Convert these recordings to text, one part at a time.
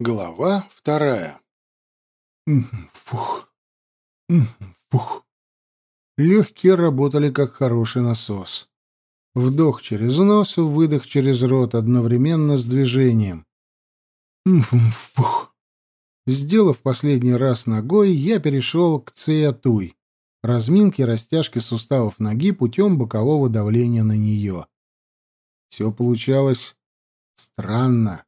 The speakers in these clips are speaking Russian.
Глава вторая. Фух. Фух. Легкие работали как хороший насос. Вдох через нос, выдох через рот одновременно с движением. Фух. Сделав последний раз ногой, я перешел к циатуй, разминке растяжки суставов ноги путем бокового давления на нее. Все получалось странно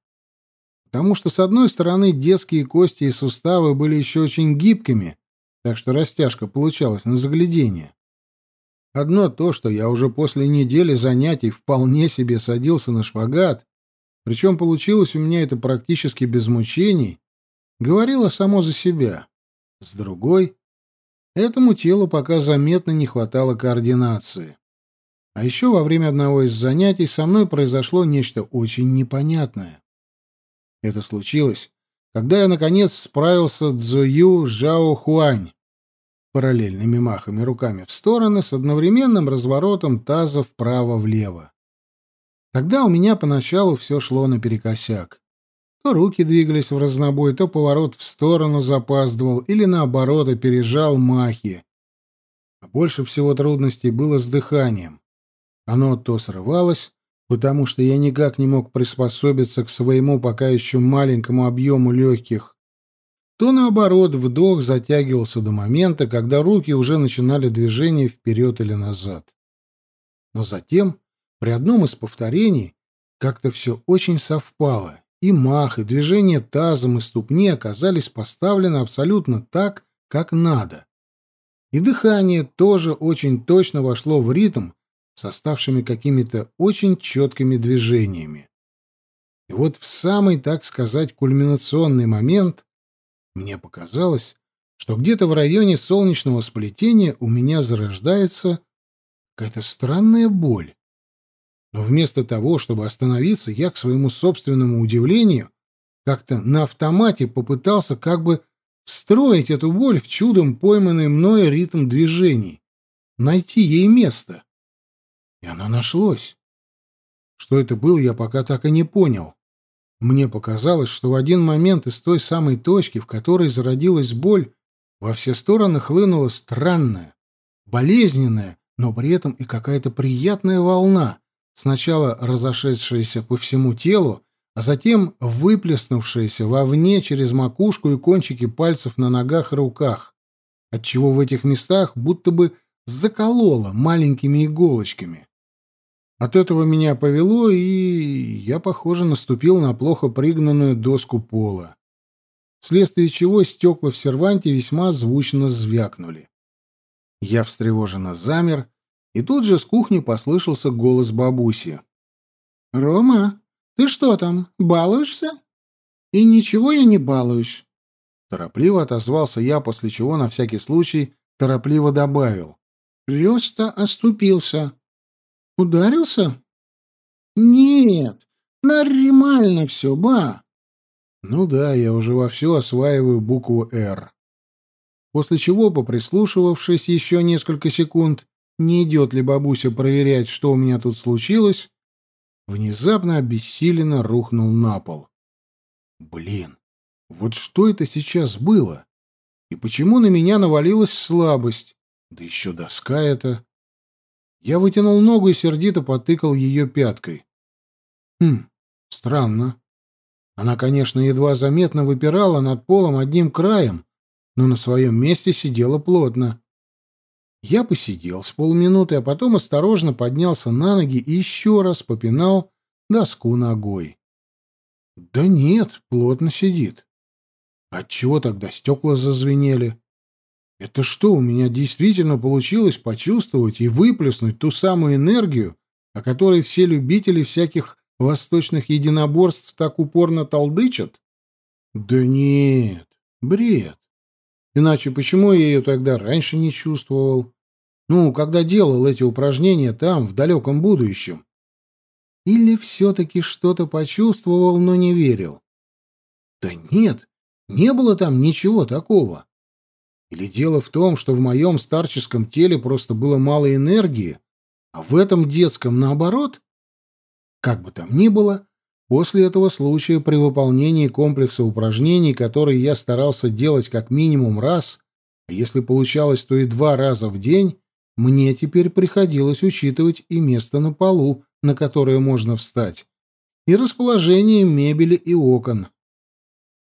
потому что, с одной стороны, детские кости и суставы были еще очень гибкими, так что растяжка получалась на заглядение. Одно то, что я уже после недели занятий вполне себе садился на шпагат, причем получилось у меня это практически без мучений, говорило само за себя. С другой, этому телу пока заметно не хватало координации. А еще во время одного из занятий со мной произошло нечто очень непонятное. Это случилось, когда я, наконец, справился Цзую Жао Хуань параллельными махами руками в стороны с одновременным разворотом таза вправо-влево. Тогда у меня поначалу все шло наперекосяк. То руки двигались в разнобой, то поворот в сторону запаздывал или, наоборот, опережал махи. А больше всего трудностей было с дыханием. Оно то срывалось, потому что я никак не мог приспособиться к своему пока еще маленькому объему легких, то, наоборот, вдох затягивался до момента, когда руки уже начинали движение вперед или назад. Но затем, при одном из повторений, как-то все очень совпало, и мах, и движение тазом, и ступни оказались поставлены абсолютно так, как надо. И дыхание тоже очень точно вошло в ритм, с оставшими какими-то очень четкими движениями. И вот в самый, так сказать, кульминационный момент мне показалось, что где-то в районе солнечного сплетения у меня зарождается какая-то странная боль. Но вместо того, чтобы остановиться, я, к своему собственному удивлению, как-то на автомате попытался как бы встроить эту боль в чудом пойманный мной ритм движений, найти ей место. И оно нашлось. Что это было, я пока так и не понял. Мне показалось, что в один момент из той самой точки, в которой зародилась боль, во все стороны хлынула странная, болезненная, но при этом и какая-то приятная волна, сначала разошедшаяся по всему телу, а затем выплеснувшаяся вовне через макушку и кончики пальцев на ногах и руках, отчего в этих местах будто бы заколола маленькими иголочками. От этого меня повело, и я, похоже, наступил на плохо пригнанную доску пола, вследствие чего стекла в серванте весьма звучно звякнули. Я встревоженно замер, и тут же с кухни послышался голос бабуси. — Рома, ты что там, балуешься? — И ничего я не балуюсь. Торопливо отозвался я, после чего на всякий случай торопливо добавил. — Просто оступился. Ударился? Нет, нормально все, ба. Ну да, я уже вовсю осваиваю букву «Р». После чего, поприслушивавшись еще несколько секунд, не идет ли бабуся проверять, что у меня тут случилось, внезапно обессиленно рухнул на пол. Блин, вот что это сейчас было? И почему на меня навалилась слабость? Да еще доска эта. Я вытянул ногу и сердито потыкал ее пяткой. Хм, странно. Она, конечно, едва заметно выпирала над полом одним краем, но на своем месте сидела плотно. Я посидел с полминуты, а потом осторожно поднялся на ноги и еще раз попинал доску ногой. Да нет, плотно сидит. Отчего тогда стекла зазвенели? Это что, у меня действительно получилось почувствовать и выплеснуть ту самую энергию, о которой все любители всяких восточных единоборств так упорно толдычат? Да нет, бред. Иначе почему я ее тогда раньше не чувствовал? Ну, когда делал эти упражнения там, в далеком будущем. Или все-таки что-то почувствовал, но не верил? Да нет, не было там ничего такого. Или дело в том, что в моем старческом теле просто было мало энергии, а в этом детском наоборот? Как бы там ни было, После этого случая при выполнении комплекса упражнений, которые я старался делать как минимум раз, а если получалось, то и два раза в день, мне теперь приходилось учитывать и место на полу, на которое можно встать, и расположение мебели и окон.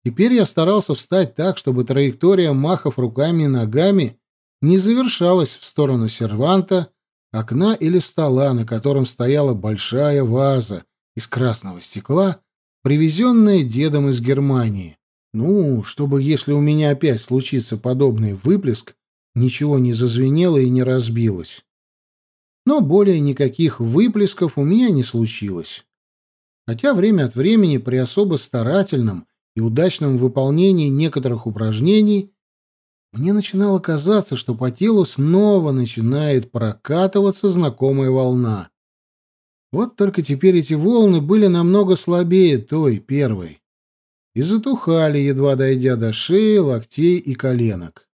Теперь я старался встать так, чтобы траектория махов руками и ногами не завершалась в сторону серванта, окна или стола, на котором стояла большая ваза из красного стекла, привезенная дедом из Германии. Ну, чтобы если у меня опять случится подобный выплеск, ничего не зазвенело и не разбилось. Но более никаких выплесков у меня не случилось. Хотя время от времени при особо старательном и удачном выполнении некоторых упражнений мне начинало казаться, что по телу снова начинает прокатываться знакомая волна. Вот только теперь эти волны были намного слабее той, первой, и затухали, едва дойдя до шеи, локтей и коленок.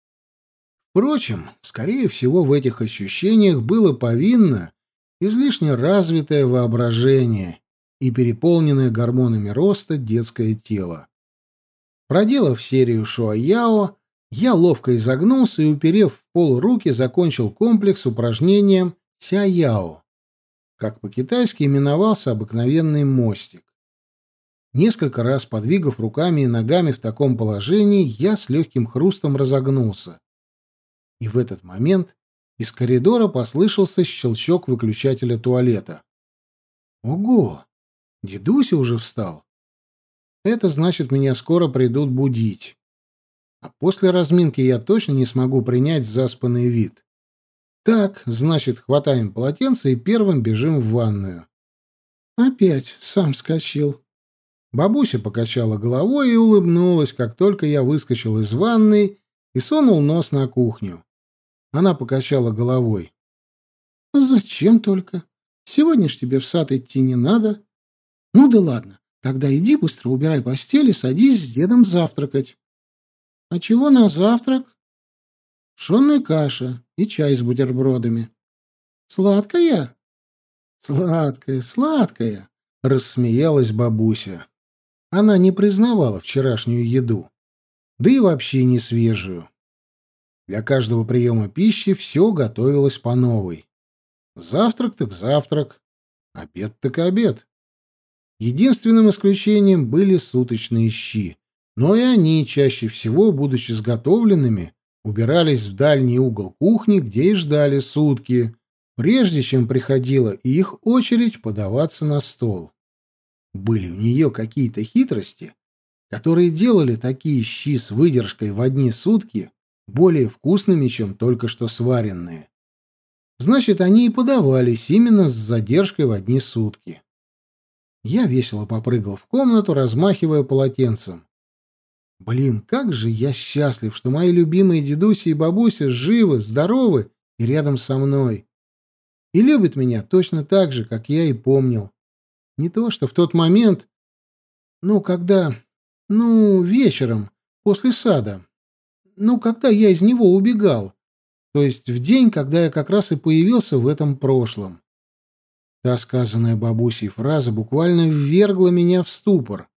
Впрочем, скорее всего, в этих ощущениях было повинно излишне развитое воображение и переполненное гормонами роста детское тело. Проделав серию шуаяо, я ловко изогнулся и, уперев в пол руки, закончил комплекс упражнением сяяо, как по-китайски именовался обыкновенный мостик. Несколько раз подвигав руками и ногами в таком положении, я с легким хрустом разогнулся. И в этот момент из коридора послышался щелчок выключателя туалета. Ого! Дедуся уже встал. Это значит, меня скоро придут будить. А после разминки я точно не смогу принять заспанный вид. Так, значит, хватаем полотенце и первым бежим в ванную. Опять сам скачил. Бабуся покачала головой и улыбнулась, как только я выскочил из ванной и сунул нос на кухню. Она покачала головой. «Зачем только? Сегодня ж тебе в сад идти не надо. Ну да ладно, тогда иди быстро убирай постель и садись с дедом завтракать». «А чего на завтрак?» «Пшенная каша и чай с бутербродами». «Сладкая?» «Сладкая, сладкая», — рассмеялась бабуся. Она не признавала вчерашнюю еду, да и вообще не свежую. Для каждого приема пищи все готовилось по новой. Завтрак так завтрак, обед так обед. Единственным исключением были суточные щи, но и они, чаще всего, будучи изготовленными, убирались в дальний угол кухни, где и ждали сутки, прежде чем приходила их очередь подаваться на стол. Были у нее какие-то хитрости, которые делали такие щи с выдержкой в одни сутки более вкусными, чем только что сваренные. Значит, они и подавались именно с задержкой в одни сутки. Я весело попрыгал в комнату, размахивая полотенцем. Блин, как же я счастлив, что мои любимые дедуси и бабуся живы, здоровы и рядом со мной. И любят меня точно так же, как я и помнил. Не то, что в тот момент, ну, когда, ну, вечером, после сада, ну, когда я из него убегал, то есть в день, когда я как раз и появился в этом прошлом. Та сказанная бабусей фраза буквально ввергла меня в ступор.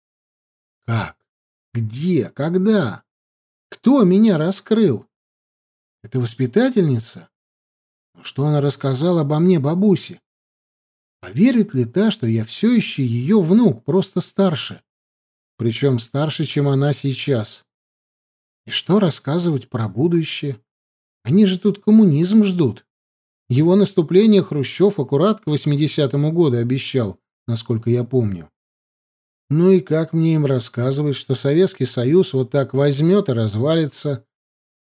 Как? Где? Когда? Кто меня раскрыл? Это воспитательница? Что она рассказала обо мне бабусе? Поверит ли та, что я все еще ее внук, просто старше? Причем старше, чем она сейчас. И что рассказывать про будущее? Они же тут коммунизм ждут. Его наступление Хрущев аккурат к 80-му году обещал, насколько я помню. Ну и как мне им рассказывать, что Советский Союз вот так возьмет и развалится,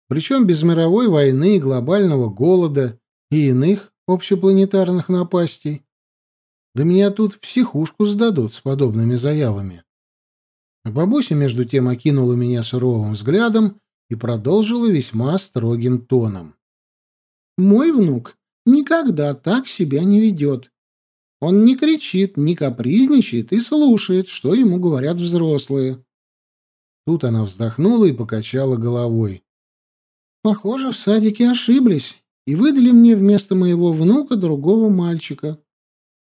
причем без мировой войны, глобального голода и иных общепланетарных напастей? Да меня тут в психушку сдадут с подобными заявами. Бабуся, между тем, окинула меня суровым взглядом и продолжила весьма строгим тоном. «Мой внук никогда так себя не ведет. Он не кричит, не капризничает и слушает, что ему говорят взрослые». Тут она вздохнула и покачала головой. «Похоже, в садике ошиблись и выдали мне вместо моего внука другого мальчика.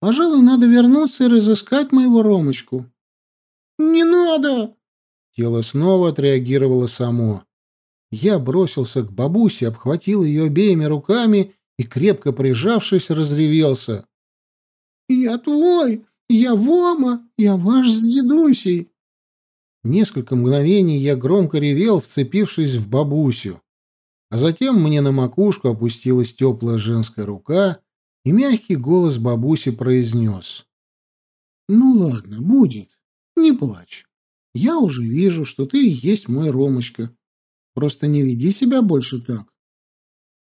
Пожалуй, надо вернуться и разыскать моего Ромочку. «Не надо!» Тело снова отреагировало само. Я бросился к бабусе, обхватил ее обеими руками и, крепко прижавшись, разревелся. «Я твой! Я Вома! Я ваш с дедусей!» Несколько мгновений я громко ревел, вцепившись в бабусю. А затем мне на макушку опустилась теплая женская рука, и мягкий голос бабуси произнес. «Ну ладно, будет. Не плачь. Я уже вижу, что ты и есть мой Ромочка. Просто не веди себя больше так».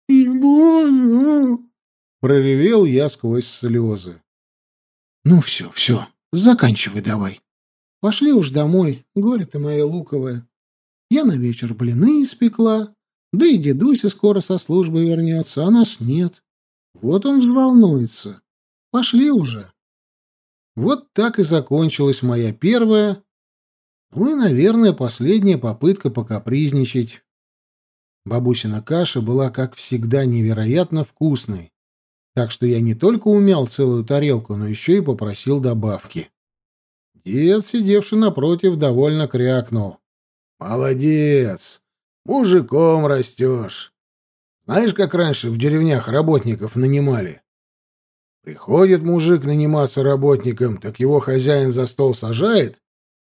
«И буду!» — проревел я сквозь слезы. «Ну все, все, заканчивай давай. Пошли уж домой, горе ты моя луковая. Я на вечер блины испекла, да и дедуся скоро со службы вернется, а нас нет. Вот он взволнуется. Пошли уже. Вот так и закончилась моя первая, ну и, наверное, последняя попытка покапризничать. Бабусина каша была, как всегда, невероятно вкусной, так что я не только умял целую тарелку, но еще и попросил добавки. Дед, сидевший напротив, довольно крякнул. «Молодец! Мужиком растешь. Знаешь, как раньше в деревнях работников нанимали? Приходит мужик наниматься работником, так его хозяин за стол сажает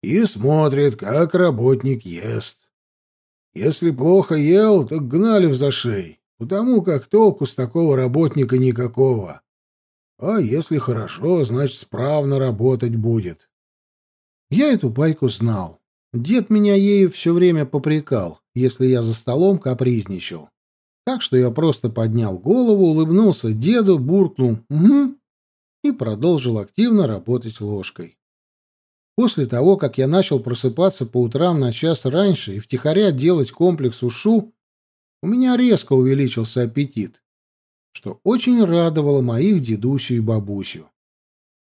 и смотрит, как работник ест. Если плохо ел, так гнали в зашей, потому как толку с такого работника никакого. А если хорошо, значит, справно работать будет. Я эту байку знал. Дед меня ею все время попрекал, если я за столом капризничал. Так что я просто поднял голову, улыбнулся деду, буркнул «Угу» и продолжил активно работать ложкой. После того, как я начал просыпаться по утрам на час раньше и втихаря делать комплекс ушу, у меня резко увеличился аппетит, что очень радовало моих дедусю и бабусю,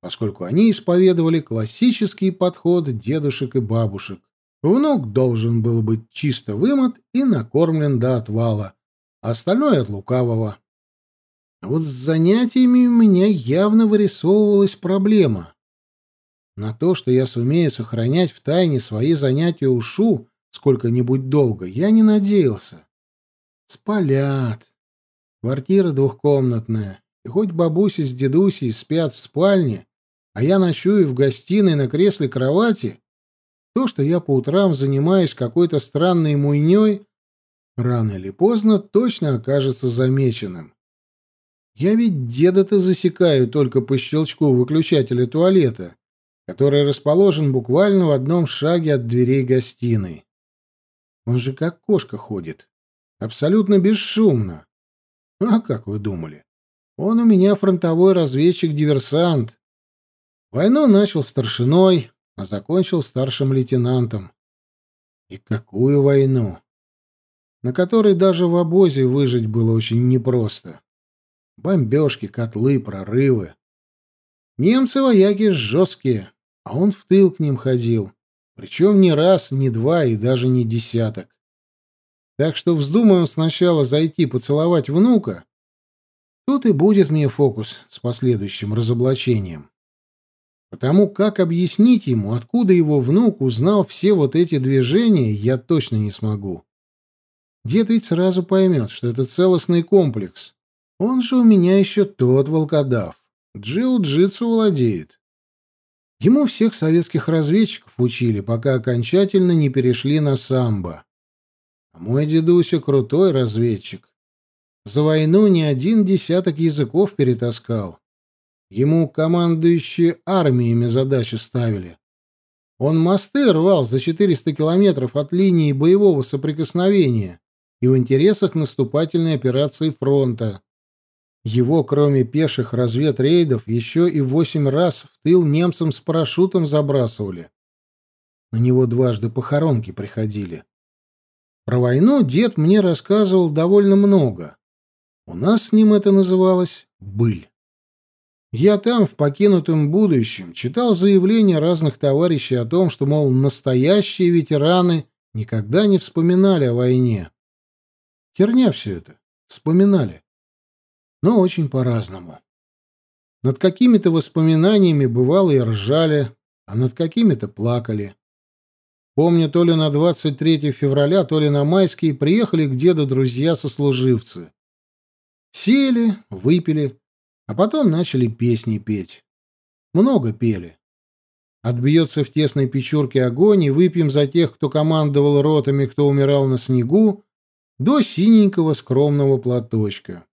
поскольку они исповедовали классический подход дедушек и бабушек, Внук должен был быть чисто вымыт и накормлен до отвала, а остальное от лукавого. А вот с занятиями у меня явно вырисовывалась проблема. На то, что я сумею сохранять в тайне свои занятия ушу сколько-нибудь долго, я не надеялся. Спалят. Квартира двухкомнатная, и хоть бабуся с дедусей спят в спальне, а я ночую в гостиной на кресле кровати, то, что я по утрам занимаюсь какой-то странной муйней, рано или поздно точно окажется замеченным. Я ведь деда-то засекаю только по щелчку выключателя туалета, который расположен буквально в одном шаге от дверей гостиной. Он же как кошка ходит, абсолютно бесшумно. А как вы думали? Он у меня фронтовой разведчик-диверсант. Войну начал старшиной, а закончил старшим лейтенантом. И какую войну! На которой даже в обозе выжить было очень непросто. Бомбежки, котлы, прорывы. Немцы-вояки жесткие, а он в тыл к ним ходил. Причем не раз, не два и даже не десяток. Так что вздумай он сначала зайти поцеловать внука, тут и будет мне фокус с последующим разоблачением. Потому как объяснить ему, откуда его внук узнал все вот эти движения, я точно не смогу. Дед ведь сразу поймет, что это целостный комплекс. Он же у меня еще тот волкодав. Джиу-джитсу владеет. Ему всех советских разведчиков учили, пока окончательно не перешли на самбо. А мой дедуся крутой разведчик. За войну не один десяток языков перетаскал. Ему командующие армиями задачи ставили. Он мосты рвал за 400 километров от линии боевого соприкосновения и в интересах наступательной операции фронта. Его, кроме пеших разведрейдов, еще и восемь раз в тыл немцам с парашютом забрасывали. На него дважды похоронки приходили. Про войну дед мне рассказывал довольно много. У нас с ним это называлось «быль». Я там, в покинутом будущем, читал заявления разных товарищей о том, что, мол, настоящие ветераны никогда не вспоминали о войне. Херня все это. Вспоминали. Но очень по-разному. Над какими-то воспоминаниями бывало и ржали, а над какими-то плакали. Помню, то ли на 23 февраля, то ли на майские приехали к деду друзья-сослуживцы. Сели, выпили, а потом начали песни петь. Много пели. Отбьется в тесной печурке огонь, и выпьем за тех, кто командовал ротами, кто умирал на снегу, до синенького скромного платочка.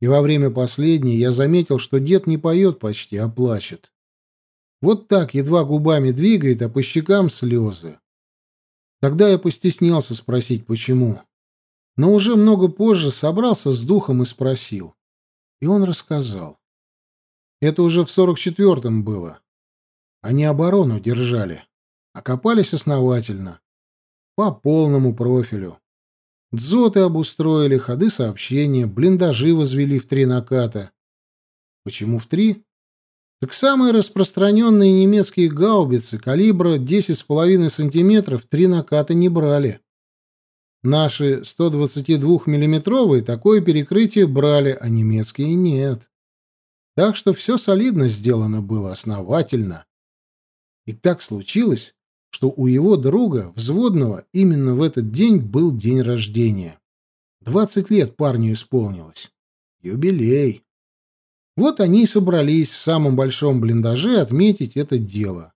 И во время последней я заметил, что дед не поет почти, а плачет. Вот так, едва губами двигает, а по щекам слезы. Тогда я постеснялся спросить, почему. Но уже много позже собрался с духом и спросил. И он рассказал. Это уже в сорок четвертом было. Они оборону держали, окопались основательно, по полному профилю. Дзоты обустроили, ходы сообщения, блиндажи возвели в три наката. Почему в три? Так самые распространенные немецкие гаубицы калибра 10,5 см три наката не брали. Наши 122-миллиметровые такое перекрытие брали, а немецкие нет. Так что все солидно сделано было, основательно. И так случилось, что у его друга, взводного, именно в этот день был день рождения. Двадцать лет парню исполнилось. Юбилей. Вот они и собрались в самом большом блиндаже отметить это дело.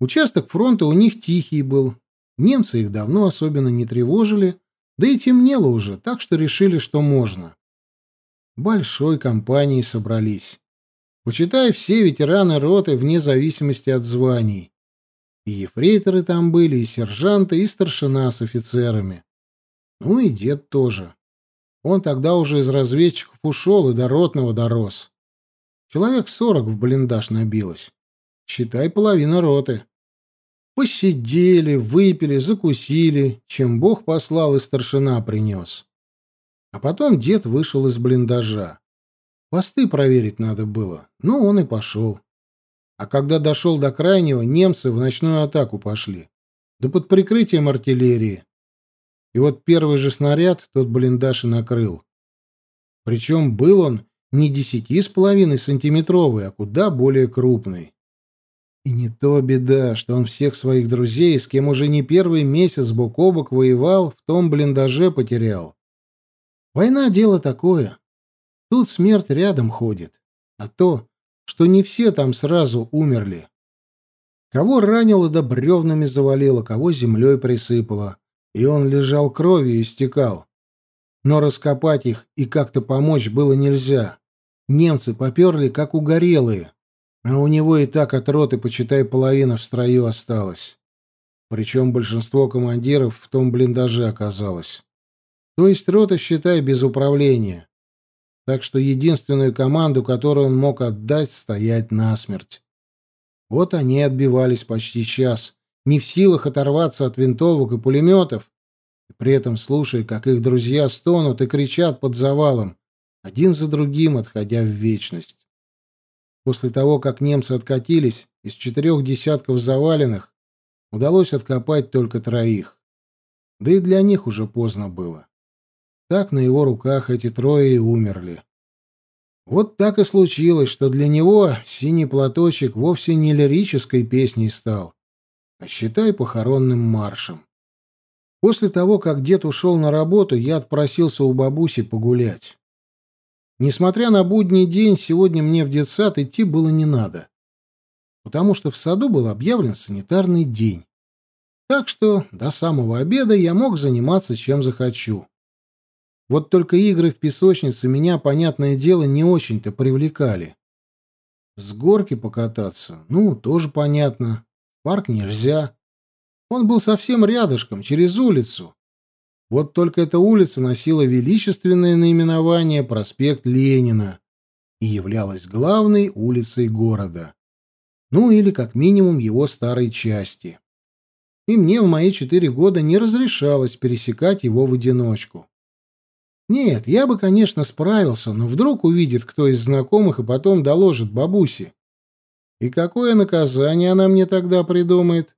Участок фронта у них тихий был. Немцы их давно особенно не тревожили, да и темнело уже, так что решили, что можно. Большой компанией собрались. Почитай, все ветераны роты вне зависимости от званий. И ефрейторы там были, и сержанты, и старшина с офицерами. Ну и дед тоже. Он тогда уже из разведчиков ушел и до ротного дорос. Человек сорок в блиндаж набилось. Считай, половина роты. Посидели, выпили, закусили, чем Бог послал и старшина принес. А потом дед вышел из блиндажа. Посты проверить надо было. Ну, он и пошел. А когда дошел до крайнего, немцы в ночную атаку пошли. Да под прикрытием артиллерии. И вот первый же снаряд тот блиндаж и накрыл. Причем был он не десяти с половиной сантиметровый, а куда более крупный. И не то беда, что он всех своих друзей, с кем уже не первый месяц бок о бок воевал, в том блиндаже потерял. Война — дело такое. Тут смерть рядом ходит. А то, что не все там сразу умерли. Кого ранило да бревнами завалило, кого землей присыпало, и он лежал кровью и истекал. Но раскопать их и как-то помочь было нельзя. Немцы поперли, как угорелые, а у него и так от роты, почитай, половина в строю осталась. Причем большинство командиров в том блиндаже оказалось. То есть рота, считай, без управления так что единственную команду, которую он мог отдать, стоять насмерть. Вот они отбивались почти час, не в силах оторваться от винтовок и пулеметов, и при этом слушая, как их друзья стонут и кричат под завалом, один за другим отходя в вечность. После того, как немцы откатились, из четырех десятков заваленных удалось откопать только троих. Да и для них уже поздно было. Так на его руках эти трое и умерли. Вот так и случилось, что для него синий платочек вовсе не лирической песней стал, а считай похоронным маршем. После того, как дед ушел на работу, я отпросился у бабуси погулять. Несмотря на будний день, сегодня мне в детсад идти было не надо, потому что в саду был объявлен санитарный день. Так что до самого обеда я мог заниматься чем захочу. Вот только игры в песочнице меня, понятное дело, не очень-то привлекали. С горки покататься, ну, тоже понятно. Парк нельзя. Он был совсем рядышком, через улицу. Вот только эта улица носила величественное наименование проспект Ленина и являлась главной улицей города. Ну, или как минимум его старой части. И мне в мои четыре года не разрешалось пересекать его в одиночку. Нет, я бы, конечно, справился, но вдруг увидит кто из знакомых и потом доложит бабусе. И какое наказание она мне тогда придумает?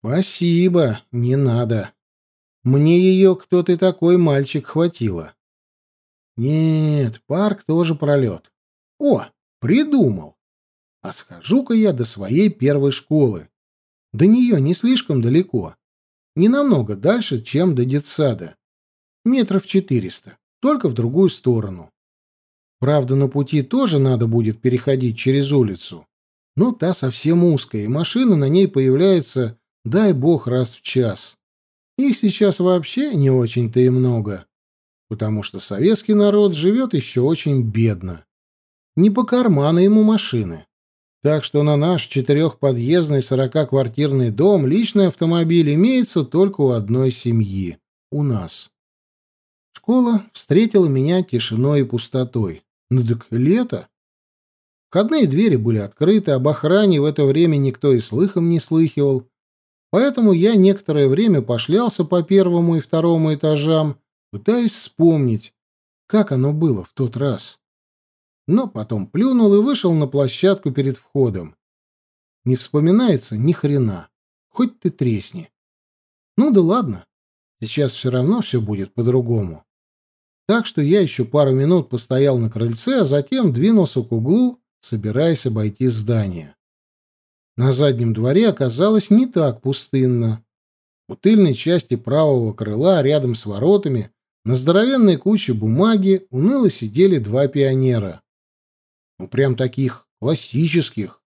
Спасибо, не надо. Мне ее кто ты такой мальчик хватило. Нет, парк тоже пролет. О, придумал. А схожу-ка я до своей первой школы. До нее не слишком далеко. Не намного дальше, чем до детсада. Метров четыреста, только в другую сторону. Правда, на пути тоже надо будет переходить через улицу. Но та совсем узкая, и машина на ней появляется, дай бог, раз в час. Их сейчас вообще не очень-то и много, потому что советский народ живет еще очень бедно. Не по карману ему машины. Так что на наш четырехподъездный сорокаквартирный дом личный автомобиль имеется только у одной семьи — у нас. Школа встретила меня тишиной и пустотой. Ну так лето. Входные двери были открыты, об охране в это время никто и слыхом не слыхивал, поэтому я некоторое время пошлялся по первому и второму этажам, пытаясь вспомнить, как оно было в тот раз но потом плюнул и вышел на площадку перед входом. Не вспоминается ни хрена. Хоть ты тресни. Ну да ладно. Сейчас все равно все будет по-другому. Так что я еще пару минут постоял на крыльце, а затем двинулся к углу, собираясь обойти здание. На заднем дворе оказалось не так пустынно. У тыльной части правого крыла, рядом с воротами, на здоровенной куче бумаги уныло сидели два пионера. Ну, прям таких классических.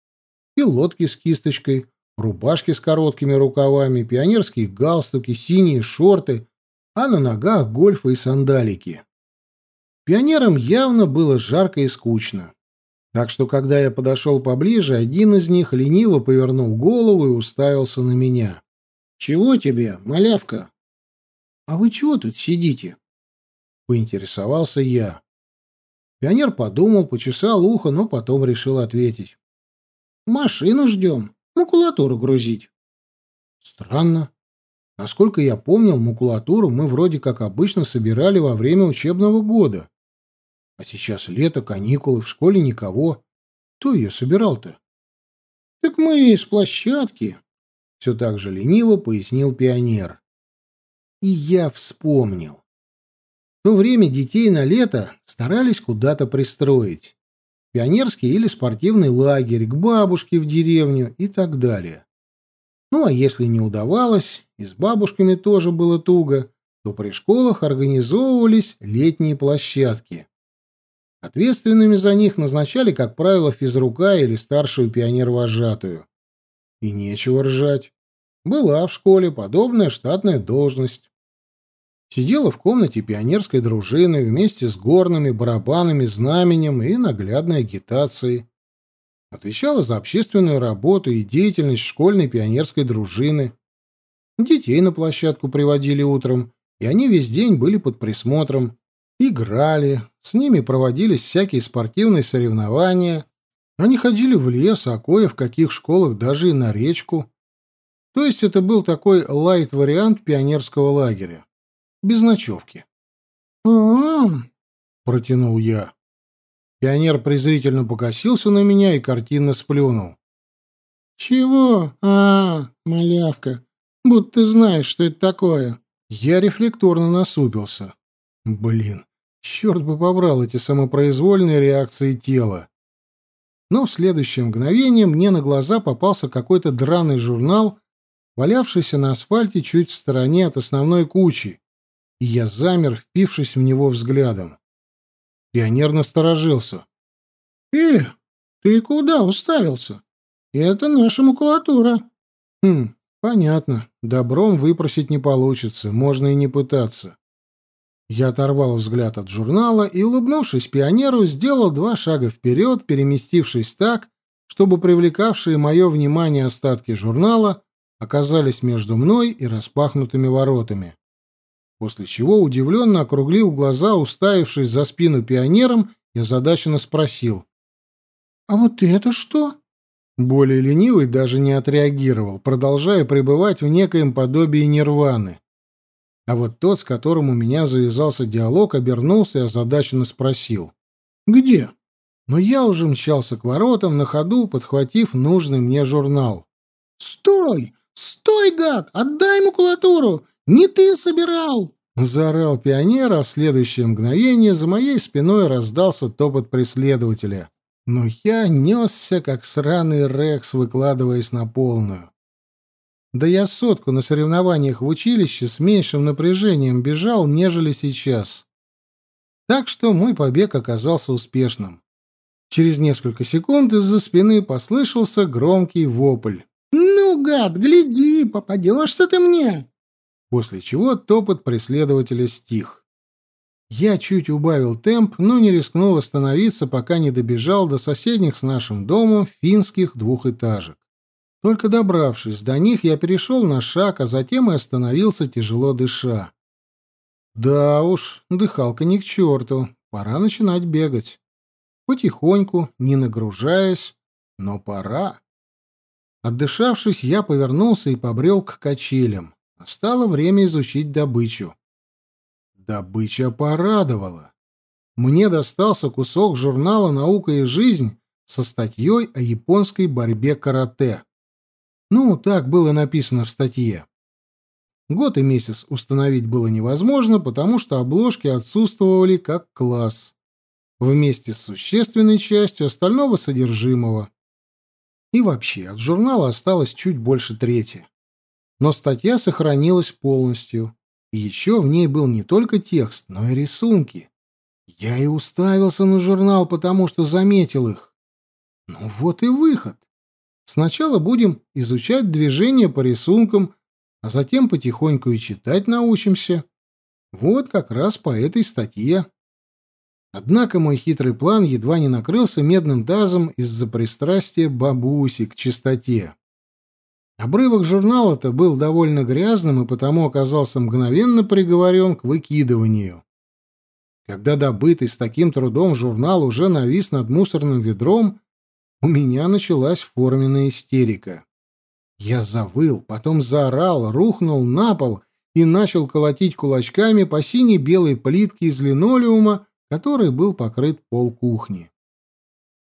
Пилотки с кисточкой, рубашки с короткими рукавами, пионерские галстуки, синие шорты, а на ногах гольфы и сандалики. Пионерам явно было жарко и скучно. Так что, когда я подошел поближе, один из них лениво повернул голову и уставился на меня. «Чего тебе, малявка?» «А вы чего тут сидите?» — поинтересовался я. Пионер подумал, почесал ухо, но потом решил ответить. «Машину ждем. Макулатуру грузить». «Странно. Насколько я помнил, макулатуру мы вроде как обычно собирали во время учебного года. А сейчас лето, каникулы, в школе никого. Кто ее собирал-то?» «Так мы из площадки», — все так же лениво пояснил пионер. И я вспомнил. В то время детей на лето старались куда-то пристроить. Пионерский или спортивный лагерь, к бабушке в деревню и так далее. Ну, а если не удавалось, и с бабушками тоже было туго, то при школах организовывались летние площадки. Ответственными за них назначали, как правило, физрука или старшую пионер-вожатую. И нечего ржать. Была в школе подобная штатная должность. Сидела в комнате пионерской дружины вместе с горными, барабанами, знаменем и наглядной агитацией. Отвечала за общественную работу и деятельность школьной пионерской дружины. Детей на площадку приводили утром, и они весь день были под присмотром. Играли, с ними проводились всякие спортивные соревнования. Они ходили в лес, а кое в каких школах даже и на речку. То есть это был такой лайт-вариант пионерского лагеря без ночевки. а, протянул я. Пионер презрительно покосился на меня и картинно сплюнул. «Чего? А, малявка, будто знаешь, что это такое». Я рефлекторно насупился. Блин, черт бы побрал эти самопроизвольные реакции тела. Но в следующее мгновение мне на глаза попался какой-то драный журнал, валявшийся на асфальте чуть в стороне от основной кучи, и я замер, впившись в него взглядом. Пионер насторожился. «Э, ты куда уставился? Это наша макулатура». «Хм, понятно. Добром выпросить не получится, можно и не пытаться». Я оторвал взгляд от журнала и, улыбнувшись пионеру, сделал два шага вперед, переместившись так, чтобы привлекавшие мое внимание остатки журнала оказались между мной и распахнутыми воротами после чего удивленно округлил глаза, уставившись за спину пионером, и озадаченно спросил. «А вот это что?» Более ленивый даже не отреагировал, продолжая пребывать в некоем подобии нирваны. А вот тот, с которым у меня завязался диалог, обернулся и озадаченно спросил. «Где?» Но я уже мчался к воротам, на ходу подхватив нужный мне журнал. «Стой! Стой, гад! Отдай макулатуру! Не ты собирал!» Заорал пионер, а в следующее мгновение за моей спиной раздался топот преследователя. Но я несся, как сраный рекс, выкладываясь на полную. Да я сотку на соревнованиях в училище с меньшим напряжением бежал, нежели сейчас. Так что мой побег оказался успешным. Через несколько секунд из-за спины послышался громкий вопль. «Ну, гад, гляди, попадешься ты мне!» После чего топот преследователя стих. Я чуть убавил темп, но не рискнул остановиться, пока не добежал до соседних с нашим домом финских двухэтажек. Только добравшись до них, я перешел на шаг, а затем и остановился, тяжело дыша. Да уж, дыхалка не к черту, пора начинать бегать. Потихоньку, не нагружаясь, но пора. Отдышавшись, я повернулся и побрел к качелям. Настало время изучить добычу. Добыча порадовала. Мне достался кусок журнала «Наука и жизнь» со статьей о японской борьбе карате. Ну, так было написано в статье. Год и месяц установить было невозможно, потому что обложки отсутствовали как класс, вместе с существенной частью остального содержимого. И вообще, от журнала осталось чуть больше трети. Но статья сохранилась полностью, и еще в ней был не только текст, но и рисунки. Я и уставился на журнал, потому что заметил их. Ну вот и выход. Сначала будем изучать движения по рисункам, а затем потихоньку и читать научимся. Вот как раз по этой статье. Однако мой хитрый план едва не накрылся медным тазом из-за пристрастия бабуси к чистоте. Обрывок журнала-то был довольно грязным и потому оказался мгновенно приговорен к выкидыванию. Когда добытый с таким трудом журнал уже навис над мусорным ведром, у меня началась форменная истерика. Я завыл, потом заорал, рухнул на пол и начал колотить кулачками по синей белой плитке из линолеума, которой был покрыт пол кухни.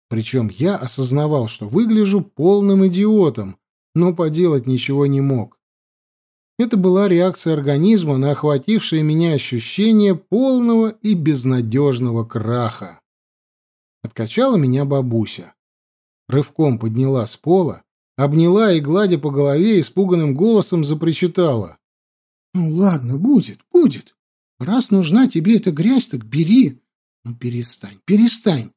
Причем я осознавал, что выгляжу полным идиотом, но поделать ничего не мог. Это была реакция организма на охватившее меня ощущение полного и безнадежного краха. Откачала меня бабуся рывком подняла с пола, обняла и, гладя по голове, испуганным голосом запричитала. — Ну ладно, будет, будет. Раз нужна тебе эта грязь, так бери. Ну перестань, перестань.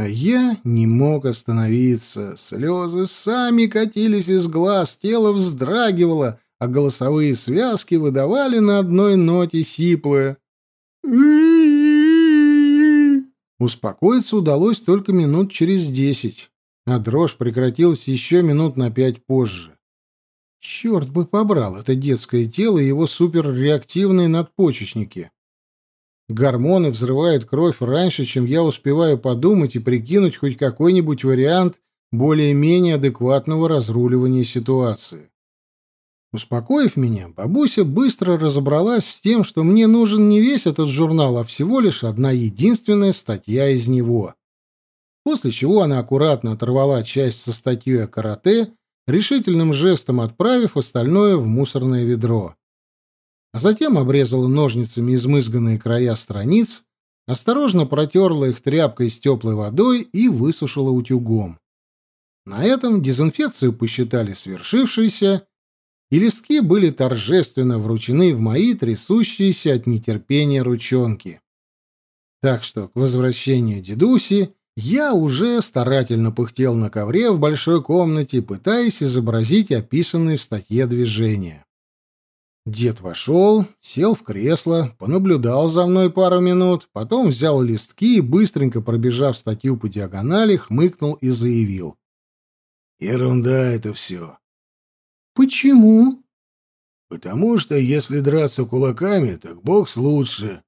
А я не мог остановиться. Слезы сами катились из глаз, тело вздрагивало, а голосовые связки выдавали на одной ноте сиплое. Успокоиться удалось только минут через десять а дрожь прекратилась еще минут на пять позже. Черт бы побрал это детское тело и его суперреактивные надпочечники. Гормоны взрывают кровь раньше, чем я успеваю подумать и прикинуть хоть какой-нибудь вариант более-менее адекватного разруливания ситуации. Успокоив меня, бабуся быстро разобралась с тем, что мне нужен не весь этот журнал, а всего лишь одна единственная статья из него после чего она аккуратно оторвала часть со статьей о карате, решительным жестом отправив остальное в мусорное ведро. А затем обрезала ножницами измызганные края страниц, осторожно протерла их тряпкой с теплой водой и высушила утюгом. На этом дезинфекцию посчитали свершившейся, и листки были торжественно вручены в мои трясущиеся от нетерпения ручонки. Так что к возвращению дедуси я уже старательно пыхтел на ковре в большой комнате, пытаясь изобразить описанные в статье движения. Дед вошел, сел в кресло, понаблюдал за мной пару минут, потом взял листки и, быстренько пробежав статью по диагонали, хмыкнул и заявил. «Ерунда это все». «Почему?» «Потому что если драться кулаками, так бокс лучше.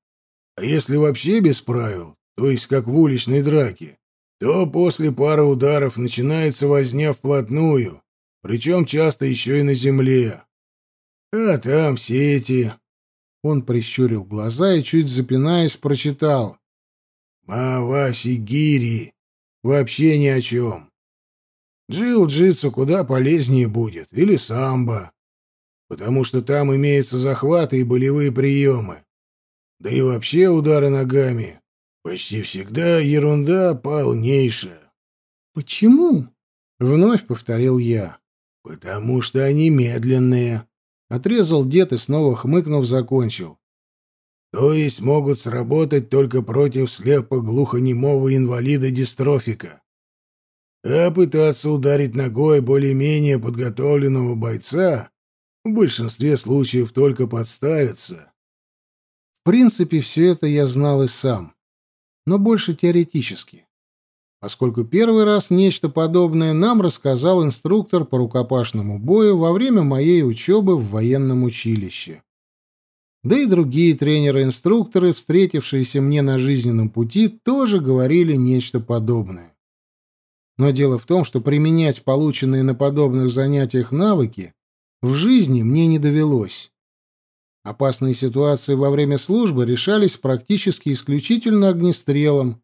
А если вообще без правил, то есть как в уличной драке, то после пары ударов начинается возня вплотную, причем часто еще и на земле. А там все эти... Он прищурил глаза и, чуть запинаясь, прочитал. «Маваси Гири. Вообще ни о чем. Джиу-джитсу куда полезнее будет, или самбо, потому что там имеются захваты и болевые приемы. Да и вообще удары ногами Почти всегда ерунда полнейшая. Почему? Вновь повторил я. Потому что они медленные. Отрезал дед и снова хмыкнув закончил. То есть могут сработать только против слепо-глухонемого инвалида-дистрофика. А пытаться ударить ногой более-менее подготовленного бойца в большинстве случаев только подставиться. В принципе, все это я знал и сам, но больше теоретически, поскольку первый раз нечто подобное нам рассказал инструктор по рукопашному бою во время моей учебы в военном училище. Да и другие тренеры-инструкторы, встретившиеся мне на жизненном пути, тоже говорили нечто подобное. Но дело в том, что применять полученные на подобных занятиях навыки в жизни мне не довелось. Опасные ситуации во время службы решались практически исключительно огнестрелом,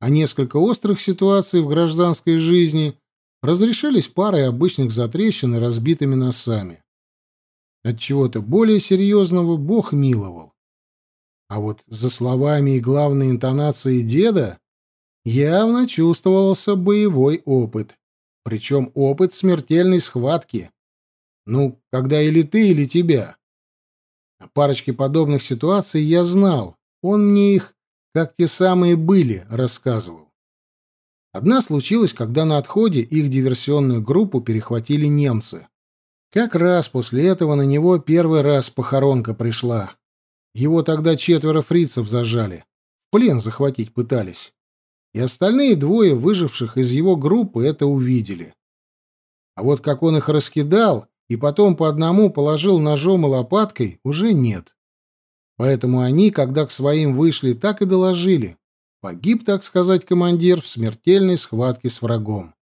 а несколько острых ситуаций в гражданской жизни разрешались парой обычных затрещин и разбитыми носами. От чего-то более серьезного Бог миловал. А вот за словами и главной интонацией деда явно чувствовался боевой опыт. Причем опыт смертельной схватки. Ну, когда или ты, или тебя. О парочке подобных ситуаций я знал. Он мне их, как те самые были, рассказывал. Одна случилась, когда на отходе их диверсионную группу перехватили немцы. Как раз после этого на него первый раз похоронка пришла. Его тогда четверо фрицев зажали. В плен захватить пытались. И остальные двое выживших из его группы это увидели. А вот как он их раскидал и потом по одному положил ножом и лопаткой, уже нет. Поэтому они, когда к своим вышли, так и доложили. Погиб, так сказать, командир в смертельной схватке с врагом.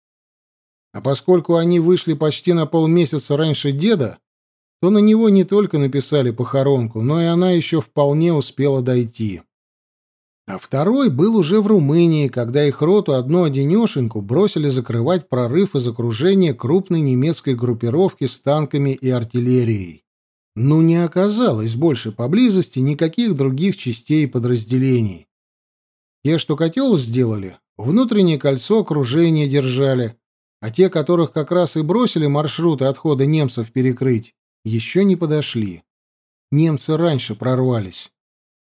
А поскольку они вышли почти на полмесяца раньше деда, то на него не только написали похоронку, но и она еще вполне успела дойти. А второй был уже в Румынии, когда их роту одну-одинешеньку бросили закрывать прорыв из окружения крупной немецкой группировки с танками и артиллерией. Ну, не оказалось больше поблизости никаких других частей и подразделений. Те, что котел сделали, внутреннее кольцо окружения держали, а те, которых как раз и бросили маршруты отхода немцев перекрыть, еще не подошли. Немцы раньше прорвались.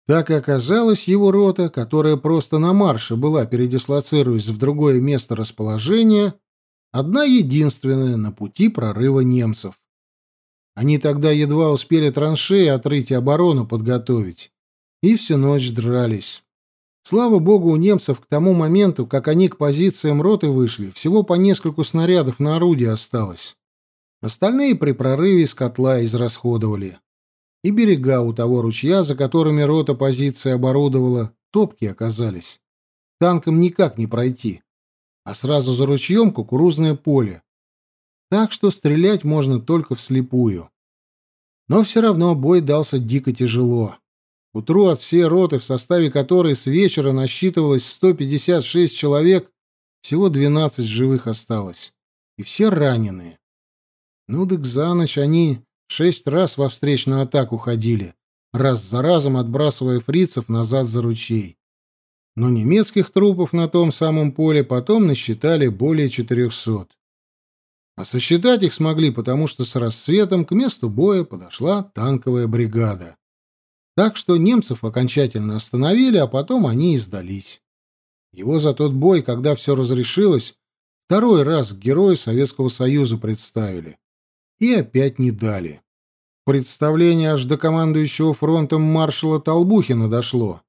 Так и оказалось его рота, которая просто на марше была, передислоцируясь в другое место расположения, одна единственная на пути прорыва немцев. Они тогда едва успели траншеи отрыть и оборону подготовить, и всю ночь дрались. Слава богу, у немцев к тому моменту, как они к позициям роты вышли, всего по нескольку снарядов на орудие осталось. Остальные при прорыве из котла израсходовали. И берега у того ручья, за которыми рота позиции оборудовала, топки оказались. Танкам никак не пройти. А сразу за ручьем кукурузное поле. Так что стрелять можно только вслепую. Но все равно бой дался дико тяжело. Утру от всей роты, в составе которой с вечера насчитывалось 156 человек, всего 12 живых осталось. И все раненые. Ну, так за ночь они шесть раз во встречную атаку ходили, раз за разом отбрасывая фрицев назад за ручей. Но немецких трупов на том самом поле потом насчитали более 400. А сосчитать их смогли, потому что с рассветом к месту боя подошла танковая бригада. Так что немцев окончательно остановили, а потом они и сдались. Его за тот бой, когда все разрешилось, второй раз к герою Советского Союза представили. И опять не дали. Представление аж до командующего фронтом маршала Толбухина дошло,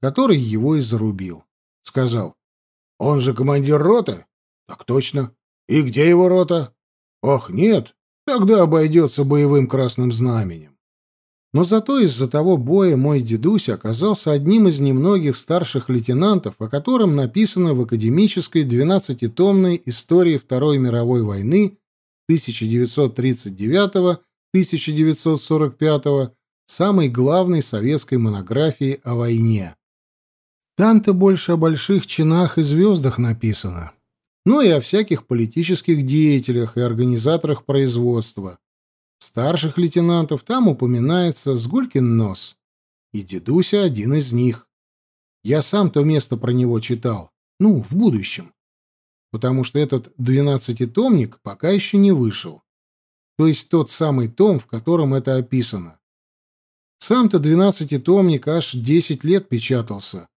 который его и зарубил. Сказал, «Он же командир роты?» «Так точно. И где его рота?» «Ох, нет, тогда обойдется боевым красным знаменем». Но зато из-за того боя мой дедуся оказался одним из немногих старших лейтенантов, о котором написано в академической двенадцатитомной истории Второй мировой войны 1939-1945, самой главной советской монографии о войне. Там-то больше о больших чинах и звездах написано, ну и о всяких политических деятелях и организаторах производства. Старших лейтенантов там упоминается Сгулькин нос. И дедуся один из них. Я сам то место про него читал. Ну, в будущем. Потому что этот двенадцатитомник пока еще не вышел. то есть тот самый том, в котором это описано. Сам-то двенадцатитомник аж десять лет печатался.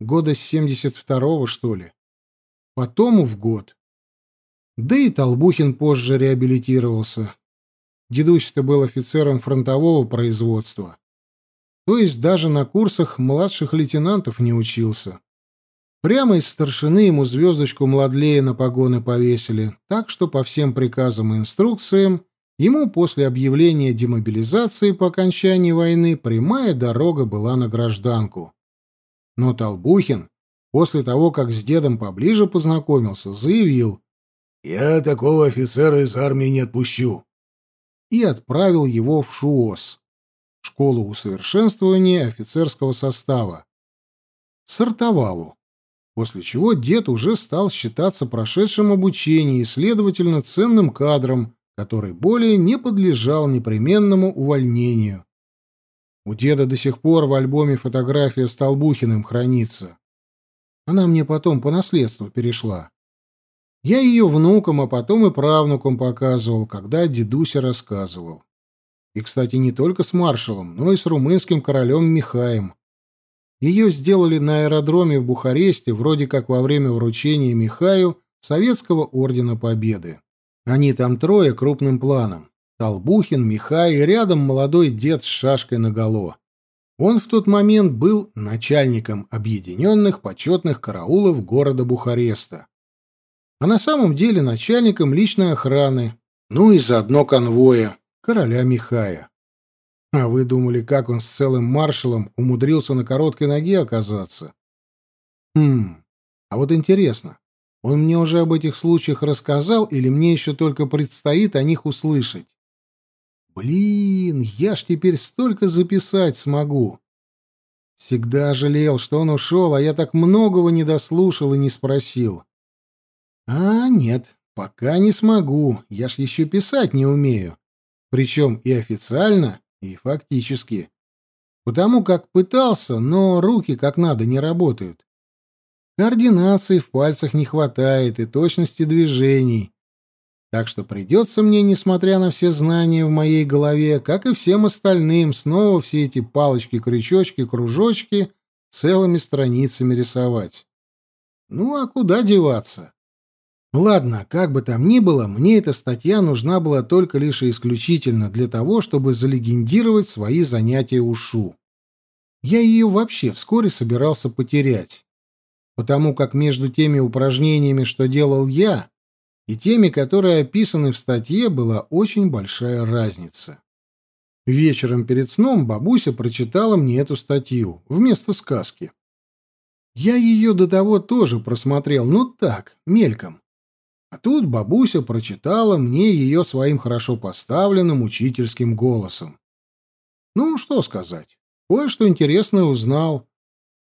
Года с семьдесят второго, что ли. Потом в год. Да и Толбухин позже реабилитировался. Дедусь-то был офицером фронтового производства. То есть даже на курсах младших лейтенантов не учился. Прямо из старшины ему звездочку младлея на погоны повесили, так что по всем приказам и инструкциям ему после объявления демобилизации по окончании войны прямая дорога была на гражданку. Но Толбухин, после того, как с дедом поближе познакомился, заявил «Я такого офицера из армии не отпущу» и отправил его в ШУОС, школу усовершенствования офицерского состава, сортовалу после чего дед уже стал считаться прошедшим обучение и, следовательно, ценным кадром, который более не подлежал непременному увольнению. У деда до сих пор в альбоме фотография с Толбухиным хранится. Она мне потом по наследству перешла. Я ее внукам, а потом и правнукам показывал, когда дедуся рассказывал. И, кстати, не только с маршалом, но и с румынским королем Михаем. Ее сделали на аэродроме в Бухаресте, вроде как во время вручения Михаю Советского Ордена Победы. Они там трое крупным планом. Толбухин, Михай и рядом молодой дед с шашкой наголо. Он в тот момент был начальником объединенных почетных караулов города Бухареста. А на самом деле начальником личной охраны, ну и заодно конвоя, короля Михая. А вы думали, как он с целым маршалом умудрился на короткой ноге оказаться? Хм, а вот интересно, он мне уже об этих случаях рассказал или мне еще только предстоит о них услышать? Блин, я ж теперь столько записать смогу. Всегда жалел, что он ушел, а я так многого не дослушал и не спросил. А нет, пока не смогу, я ж еще писать не умею. Причем и официально, и фактически. Потому как пытался, но руки как надо не работают. Координации в пальцах не хватает и точности движений. Так что придется мне, несмотря на все знания в моей голове, как и всем остальным, снова все эти палочки-крючочки, кружочки целыми страницами рисовать. Ну а куда деваться? Ладно, как бы там ни было, мне эта статья нужна была только лишь и исключительно для того, чтобы залегендировать свои занятия ушу. Я ее вообще вскоре собирался потерять, потому как между теми упражнениями, что делал я, и теми, которые описаны в статье, была очень большая разница. Вечером перед сном бабуся прочитала мне эту статью вместо сказки. Я ее до того тоже просмотрел, но так, мельком. А тут бабуся прочитала мне ее своим хорошо поставленным учительским голосом. Ну, что сказать. Кое-что интересное узнал.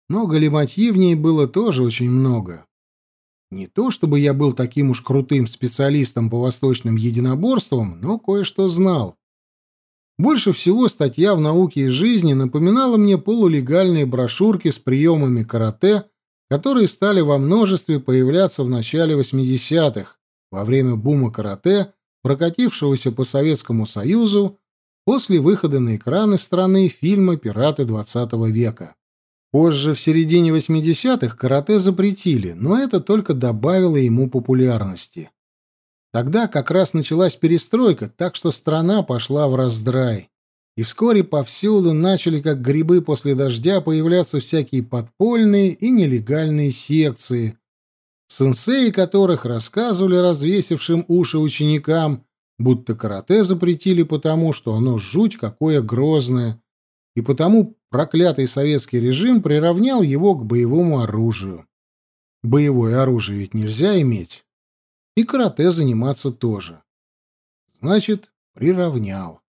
Но галиматьи в ней было тоже очень много. Не то чтобы я был таким уж крутым специалистом по восточным единоборствам, но кое-что знал. Больше всего статья в науке и жизни напоминала мне полулегальные брошюрки с приемами карате, которые стали во множестве появляться в начале 80-х, во время бума карате, прокатившегося по Советскому Союзу после выхода на экраны страны фильма «Пираты XX века». Позже, в середине 80-х, карате запретили, но это только добавило ему популярности. Тогда как раз началась перестройка, так что страна пошла в раздрай. И вскоре повсюду начали, как грибы после дождя, появляться всякие подпольные и нелегальные секции, сенсеи которых рассказывали развесившим уши ученикам, будто карате запретили потому, что оно жуть какое грозное, и потому проклятый советский режим приравнял его к боевому оружию. Боевое оружие ведь нельзя иметь. И карате заниматься тоже. Значит, приравнял.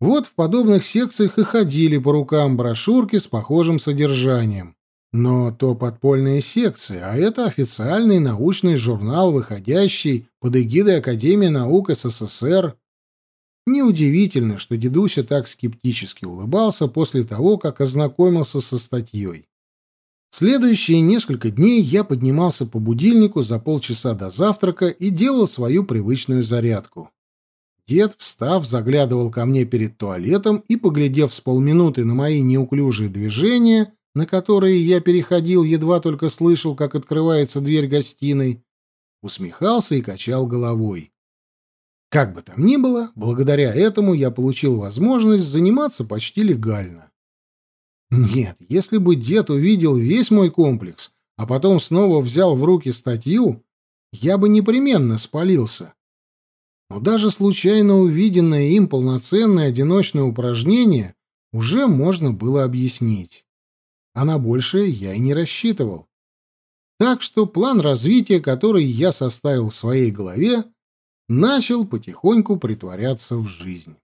Вот в подобных секциях и ходили по рукам брошюрки с похожим содержанием. Но то подпольная секция, а это официальный научный журнал, выходящий под эгидой Академии наук СССР. Неудивительно, что дедуся так скептически улыбался после того, как ознакомился со статьей. Следующие несколько дней я поднимался по будильнику за полчаса до завтрака и делал свою привычную зарядку. Дед, встав, заглядывал ко мне перед туалетом и, поглядев с полминуты на мои неуклюжие движения, на которые я переходил, едва только слышал, как открывается дверь гостиной, усмехался и качал головой. Как бы там ни было, благодаря этому я получил возможность заниматься почти легально. Нет, если бы дед увидел весь мой комплекс, а потом снова взял в руки статью, я бы непременно спалился. Но даже случайно увиденное им полноценное одиночное упражнение уже можно было объяснить. А на большее я и не рассчитывал. Так что план развития, который я составил в своей голове, начал потихоньку притворяться в жизнь.